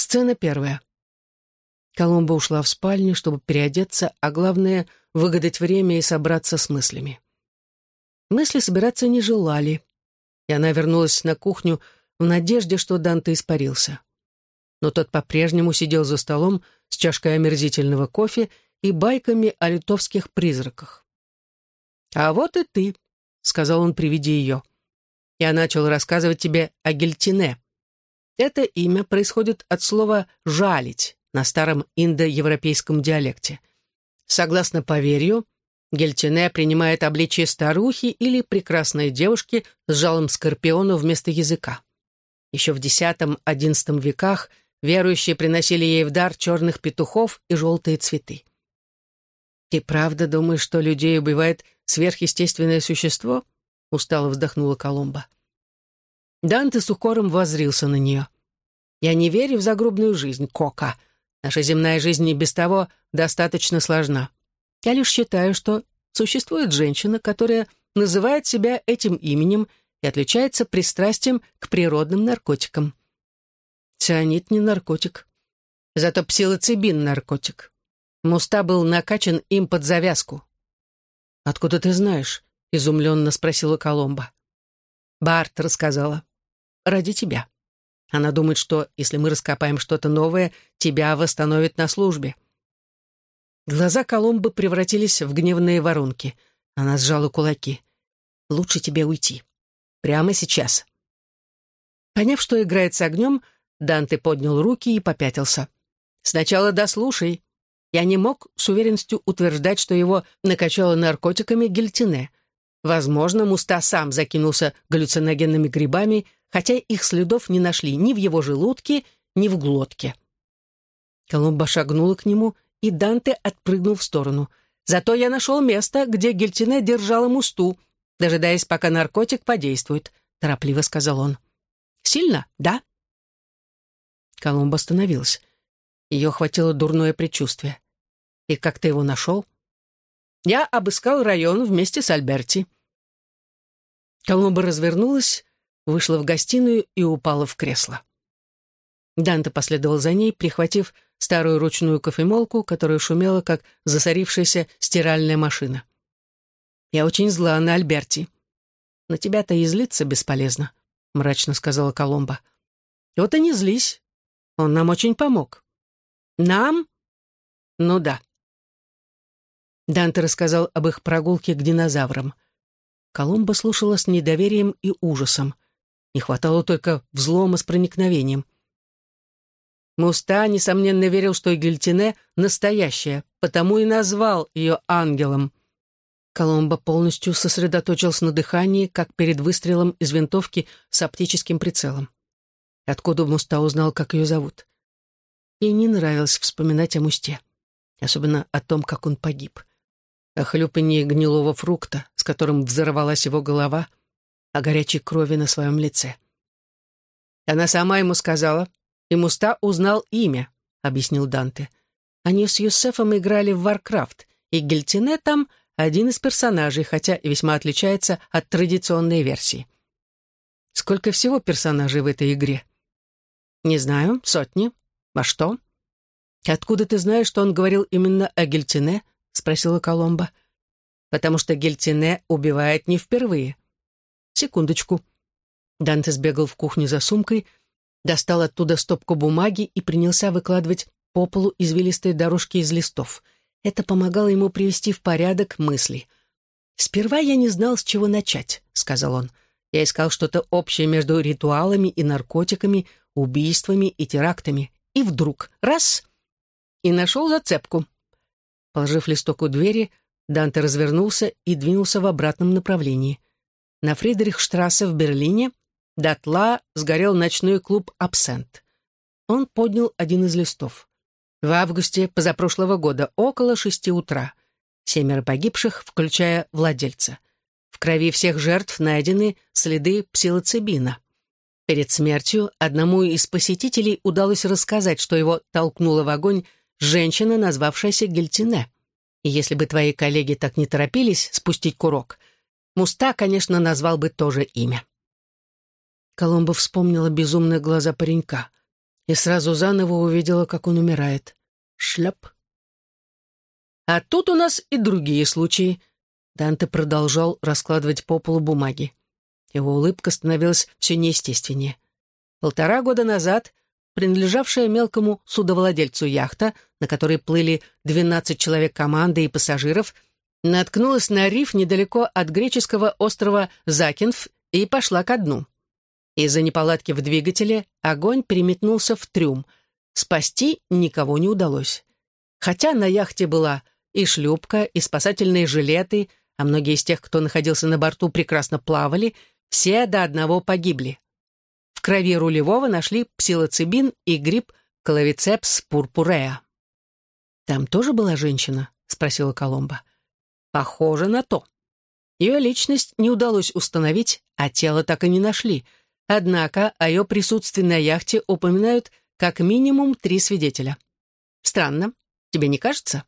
Сцена первая. Коломба ушла в спальню, чтобы переодеться, а главное — выгадать время и собраться с мыслями. Мысли собираться не желали, и она вернулась на кухню в надежде, что Данте испарился. Но тот по-прежнему сидел за столом с чашкой омерзительного кофе и байками о литовских призраках. «А вот и ты», — сказал он при виде ее. «Я начал рассказывать тебе о Гельтине. Это имя происходит от слова «жалить» на старом индоевропейском диалекте. Согласно поверью, Гельтине принимает обличие старухи или прекрасной девушки с жалом скорпиона вместо языка. Еще в X-XI веках верующие приносили ей в дар черных петухов и желтые цветы. «Ты правда думаешь, что людей убивает сверхъестественное существо?» — устало вздохнула Коломба. Данте с укором воззрился на нее. «Я не верю в загробную жизнь, Кока. Наша земная жизнь и без того достаточно сложна. Я лишь считаю, что существует женщина, которая называет себя этим именем и отличается пристрастием к природным наркотикам. Цианид не наркотик. Зато псилоцибин наркотик. Муста был накачан им под завязку. «Откуда ты знаешь?» — изумленно спросила Коломба. Барт рассказала. «Ради тебя. Она думает, что, если мы раскопаем что-то новое, тебя восстановят на службе». Глаза Коломбы превратились в гневные воронки. Она сжала кулаки. «Лучше тебе уйти. Прямо сейчас». Поняв, что играет с огнем, Данте поднял руки и попятился. «Сначала дослушай», я не мог с уверенностью утверждать, что его накачало наркотиками гельтине. Возможно, Муста сам закинулся галлюциногенными грибами, хотя их следов не нашли ни в его желудке, ни в глотке. Колумба шагнула к нему, и Данте отпрыгнул в сторону. «Зато я нашел место, где гельтине держала Мусту, дожидаясь, пока наркотик подействует», — торопливо сказал он. «Сильно, да?» Колумба остановилась. Ее охватило дурное предчувствие. «И как ты его нашел?» «Я обыскал район вместе с Альберти». Коломба развернулась, вышла в гостиную и упала в кресло. Данте последовал за ней, прихватив старую ручную кофемолку, которая шумела, как засорившаяся стиральная машина. «Я очень зла на Альберти». «На тебя-то и злиться бесполезно», — мрачно сказала Коломба. «Вот и не злись. Он нам очень помог». «Нам?» «Ну да». Данте рассказал об их прогулке к динозаврам. Коломба слушала с недоверием и ужасом. Не хватало только взлома с проникновением. Муста, несомненно, верил, что Гильтине настоящая, потому и назвал ее ангелом. Коломба полностью сосредоточился на дыхании, как перед выстрелом из винтовки с оптическим прицелом. Откуда Муста узнал, как ее зовут? Ей не нравилось вспоминать о Мусте, особенно о том, как он погиб. О хлюпанье гнилого фрукта, с которым взорвалась его голова, о горячей крови на своем лице. Она сама ему сказала, и Муста узнал имя, объяснил Данте. Они с Юсефом играли в Warcraft, и Гельтине там один из персонажей, хотя и весьма отличается от традиционной версии. Сколько всего персонажей в этой игре? Не знаю, сотни. «А что?» «Откуда ты знаешь, что он говорил именно о Гельтине?» — спросила Коломба. «Потому что Гельтине убивает не впервые». «Секундочку». Данте сбегал в кухню за сумкой, достал оттуда стопку бумаги и принялся выкладывать по полу извилистые дорожки из листов. Это помогало ему привести в порядок мысли. «Сперва я не знал, с чего начать», — сказал он. «Я искал что-то общее между ритуалами и наркотиками, убийствами и терактами. И вдруг — раз — и нашел зацепку. Положив листок у двери, Данте развернулся и двинулся в обратном направлении. На Фридрихштрассе в Берлине дотла сгорел ночной клуб «Абсент». Он поднял один из листов. В августе позапрошлого года, около шести утра. Семеро погибших, включая владельца. В крови всех жертв найдены следы псилоцибина. Перед смертью одному из посетителей удалось рассказать, что его толкнула в огонь женщина, назвавшаяся Гельтине. И если бы твои коллеги так не торопились спустить курок, Муста, конечно, назвал бы тоже имя. Коломбо вспомнила безумные глаза паренька. и сразу заново увидела, как он умирает. Шляп. А тут у нас и другие случаи. Данте продолжал раскладывать по полу бумаги. Его улыбка становилась все неестественнее. Полтора года назад принадлежавшая мелкому судовладельцу яхта, на которой плыли 12 человек команды и пассажиров, наткнулась на риф недалеко от греческого острова Закинф и пошла ко дну. Из-за неполадки в двигателе огонь переметнулся в трюм. Спасти никого не удалось. Хотя на яхте была и шлюпка, и спасательные жилеты, а многие из тех, кто находился на борту, прекрасно плавали, все до одного погибли. В крови рулевого нашли псилоцибин и гриб клавицепс пурпуреа. «Там тоже была женщина?» — спросила Коломба. «Похоже на то. Ее личность не удалось установить, а тело так и не нашли. Однако о ее присутствии на яхте упоминают как минимум три свидетеля. Странно, тебе не кажется?»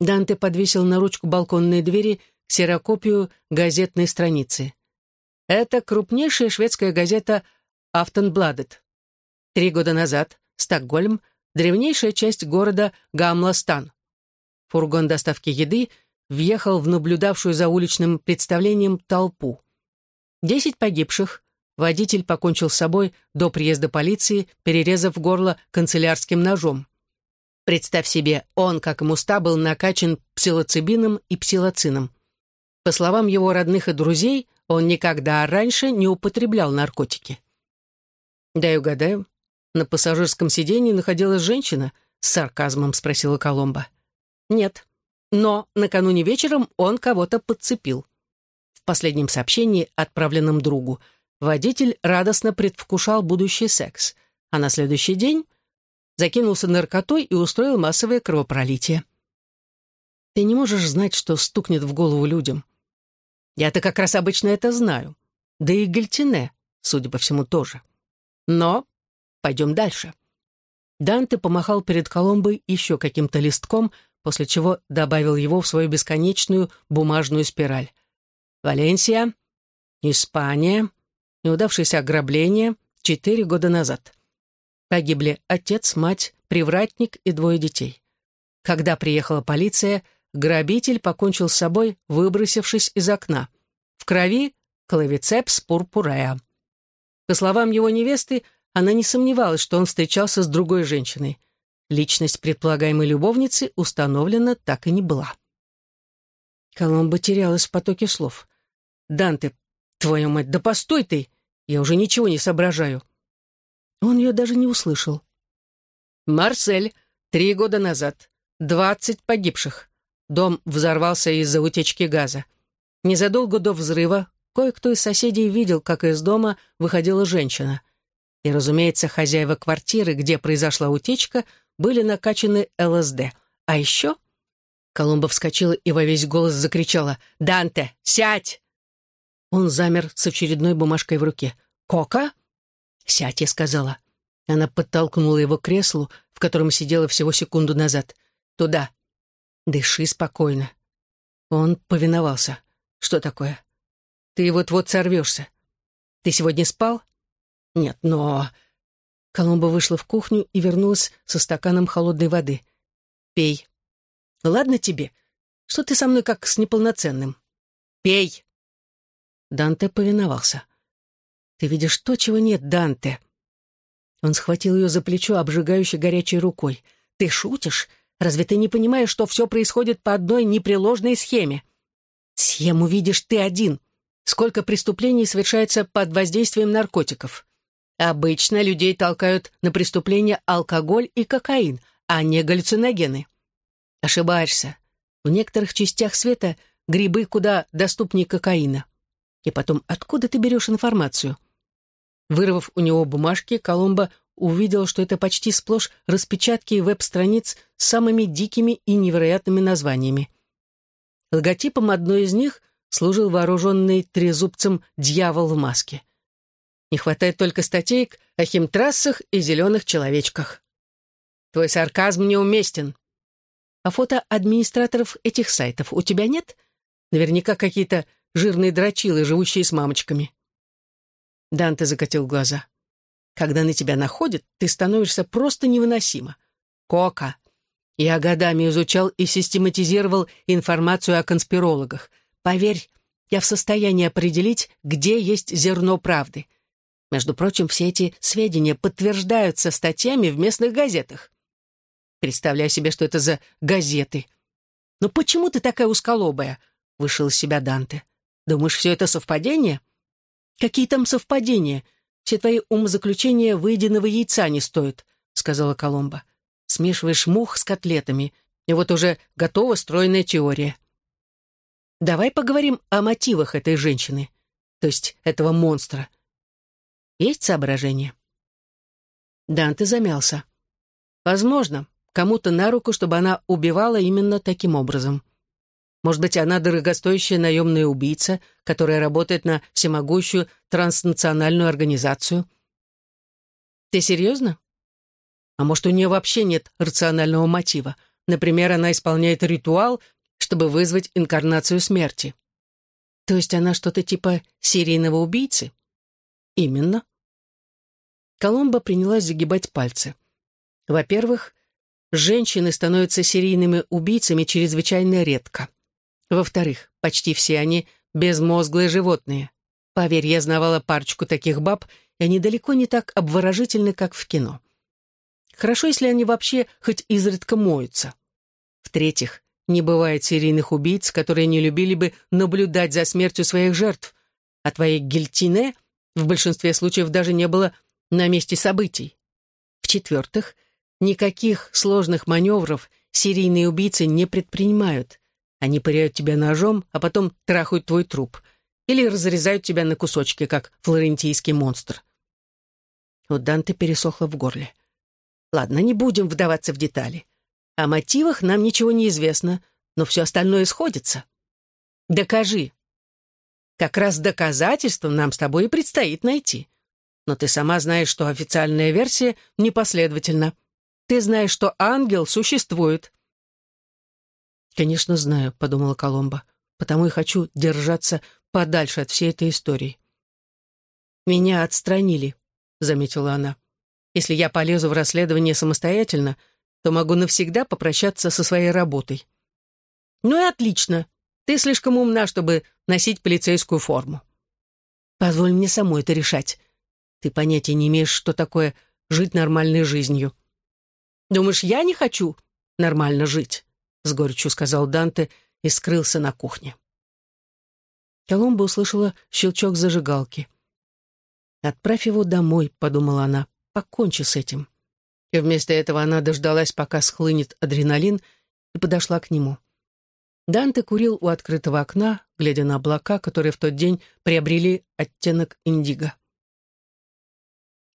Данте подвесил на ручку балконной двери ксерокопию газетной страницы. Это крупнейшая шведская газета «Афтенбладет». Три года назад Стокгольм — древнейшая часть города Гамластан. Фургон доставки еды въехал в наблюдавшую за уличным представлением толпу. Десять погибших, водитель покончил с собой до приезда полиции, перерезав горло канцелярским ножом. Представь себе, он, как и Муста, был накачан псилоцибином и псилоцином. По словам его родных и друзей, он никогда раньше не употреблял наркотики. «Дай угадаю, на пассажирском сиденье находилась женщина?» — с сарказмом спросила Коломба. «Нет, но накануне вечером он кого-то подцепил». В последнем сообщении, отправленном другу, водитель радостно предвкушал будущий секс, а на следующий день закинулся наркотой и устроил массовое кровопролитие. Ты не можешь знать, что стукнет в голову людям. Я-то как раз обычно это знаю. Да и Гальтине, судя по всему, тоже. Но пойдем дальше. Данте помахал перед Коломбой еще каким-то листком, после чего добавил его в свою бесконечную бумажную спираль. Валенсия, Испания, неудавшееся ограбление четыре года назад. Погибли отец, мать, привратник и двое детей. Когда приехала полиция, Грабитель покончил с собой, выбросившись из окна. В крови клавицепс пурпурея. По словам его невесты, она не сомневалась, что он встречался с другой женщиной. Личность предполагаемой любовницы установлена так и не была. Коломба терялась в потоке слов. «Данте, твою мать, да постой ты! Я уже ничего не соображаю!» Он ее даже не услышал. «Марсель, три года назад. Двадцать погибших. Дом взорвался из-за утечки газа. Незадолго до взрыва кое-кто из соседей видел, как из дома выходила женщина. И, разумеется, хозяева квартиры, где произошла утечка, были накачаны ЛСД. А еще... Колумба вскочила и во весь голос закричала «Данте, сядь!» Он замер с очередной бумажкой в руке. «Кока?» «Сядь», я сказала. Она подтолкнула его к креслу, в котором сидела всего секунду назад. «Туда, Дыши спокойно. Он повиновался. Что такое? Ты вот-вот сорвешься. Ты сегодня спал? Нет, но... Коломба вышла в кухню и вернулась со стаканом холодной воды. Пей. Ладно тебе. Что ты со мной как с неполноценным? Пей. Данте повиновался. Ты видишь то, чего нет, Данте. Он схватил ее за плечо, обжигающе горячей рукой. Ты шутишь? Разве ты не понимаешь, что все происходит по одной непреложной схеме? Схему видишь ты один. Сколько преступлений совершается под воздействием наркотиков? Обычно людей толкают на преступления алкоголь и кокаин, а не галлюциногены. Ошибаешься. В некоторых частях света грибы куда доступнее кокаина. И потом, откуда ты берешь информацию? Вырвав у него бумажки, Коломбо увидел, что это почти сплошь распечатки веб-страниц с самыми дикими и невероятными названиями. Логотипом одной из них служил вооруженный трезубцем дьявол в маске. Не хватает только статейк о химтрассах и зеленых человечках. Твой сарказм неуместен. А фото администраторов этих сайтов у тебя нет? Наверняка какие-то жирные дрочилы, живущие с мамочками. Данте закатил глаза. Когда на тебя находят, ты становишься просто невыносима. Кока. Я годами изучал и систематизировал информацию о конспирологах. Поверь, я в состоянии определить, где есть зерно правды. Между прочим, все эти сведения подтверждаются статьями в местных газетах. Представляю себе, что это за газеты. «Но почему ты такая усколобая?» — вышел из себя Данте. «Думаешь, все это совпадение?» «Какие там совпадения? Все твои умозаключения выеденного яйца не стоят», — сказала Коломба. «Смешиваешь мух с котлетами, и вот уже готова стройная теория». «Давай поговорим о мотивах этой женщины, то есть этого монстра. Есть соображение?» Данте замялся. «Возможно, кому-то на руку, чтобы она убивала именно таким образом. Может быть, она дорогостоящая наемная убийца, которая работает на всемогущую транснациональную организацию. Ты серьезно? А может, у нее вообще нет рационального мотива? Например, она исполняет ритуал, чтобы вызвать инкарнацию смерти. То есть она что-то типа серийного убийцы? Именно. Коломба принялась загибать пальцы. Во-первых, женщины становятся серийными убийцами чрезвычайно редко. Во-вторых, почти все они безмозглые животные. Поверь, я знавала парочку таких баб, и они далеко не так обворожительны, как в кино. Хорошо, если они вообще хоть изредка моются. В-третьих, не бывает серийных убийц, которые не любили бы наблюдать за смертью своих жертв, а твоей гильтине в большинстве случаев даже не было на месте событий. В-четвертых, никаких сложных маневров серийные убийцы не предпринимают. Они пыряют тебя ножом, а потом трахают твой труп. Или разрезают тебя на кусочки, как флорентийский монстр. У Данте пересохло в горле. Ладно, не будем вдаваться в детали. О мотивах нам ничего не известно, но все остальное сходится. Докажи. Как раз доказательства нам с тобой и предстоит найти. Но ты сама знаешь, что официальная версия непоследовательна. Ты знаешь, что ангел существует. «Конечно, знаю», — подумала Коломба, «потому и хочу держаться подальше от всей этой истории». «Меня отстранили», — заметила она. «Если я полезу в расследование самостоятельно, то могу навсегда попрощаться со своей работой». «Ну и отлично. Ты слишком умна, чтобы носить полицейскую форму». «Позволь мне самой это решать. Ты понятия не имеешь, что такое жить нормальной жизнью». «Думаешь, я не хочу нормально жить?» — с горечью сказал Данте и скрылся на кухне. Коломба услышала щелчок зажигалки. «Отправь его домой», — подумала она, — «покончи с этим». И вместо этого она дождалась, пока схлынет адреналин, и подошла к нему. Данте курил у открытого окна, глядя на облака, которые в тот день приобрели оттенок индиго.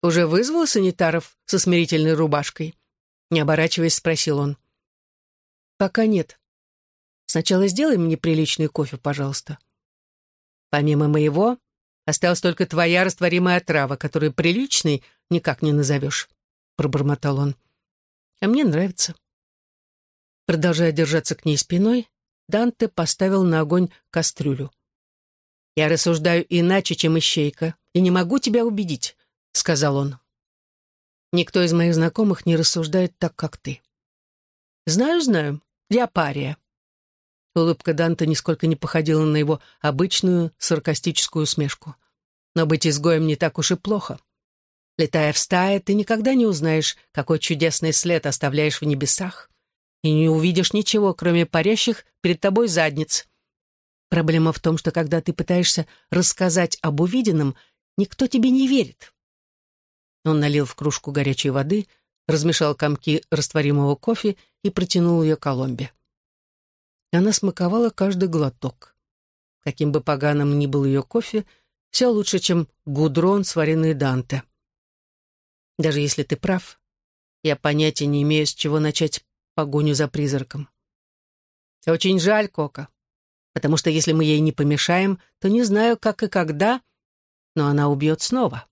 «Уже вызвал санитаров со смирительной рубашкой?» Не оборачиваясь, спросил он. «Пока нет. Сначала сделай мне приличный кофе, пожалуйста». «Помимо моего, осталась только твоя растворимая трава, которую приличной никак не назовешь», — пробормотал он. «А мне нравится». Продолжая держаться к ней спиной, Данте поставил на огонь кастрюлю. «Я рассуждаю иначе, чем ищейка, и не могу тебя убедить», — сказал он. «Никто из моих знакомых не рассуждает так, как ты». «Знаю, знаю. Я пария». Улыбка Данта нисколько не походила на его обычную саркастическую усмешку. Но быть изгоем не так уж и плохо. Летая в стае, ты никогда не узнаешь, какой чудесный след оставляешь в небесах, и не увидишь ничего, кроме парящих перед тобой задниц. Проблема в том, что когда ты пытаешься рассказать об увиденном, никто тебе не верит. Он налил в кружку горячей воды, размешал комки растворимого кофе и протянул ее Коломбе. Она смаковала каждый глоток. Каким бы поганым ни был ее кофе, все лучше, чем гудрон, сваренный Данте. Даже если ты прав, я понятия не имею, с чего начать погоню за призраком. Очень жаль, Кока, потому что если мы ей не помешаем, то не знаю, как и когда, но она убьет снова.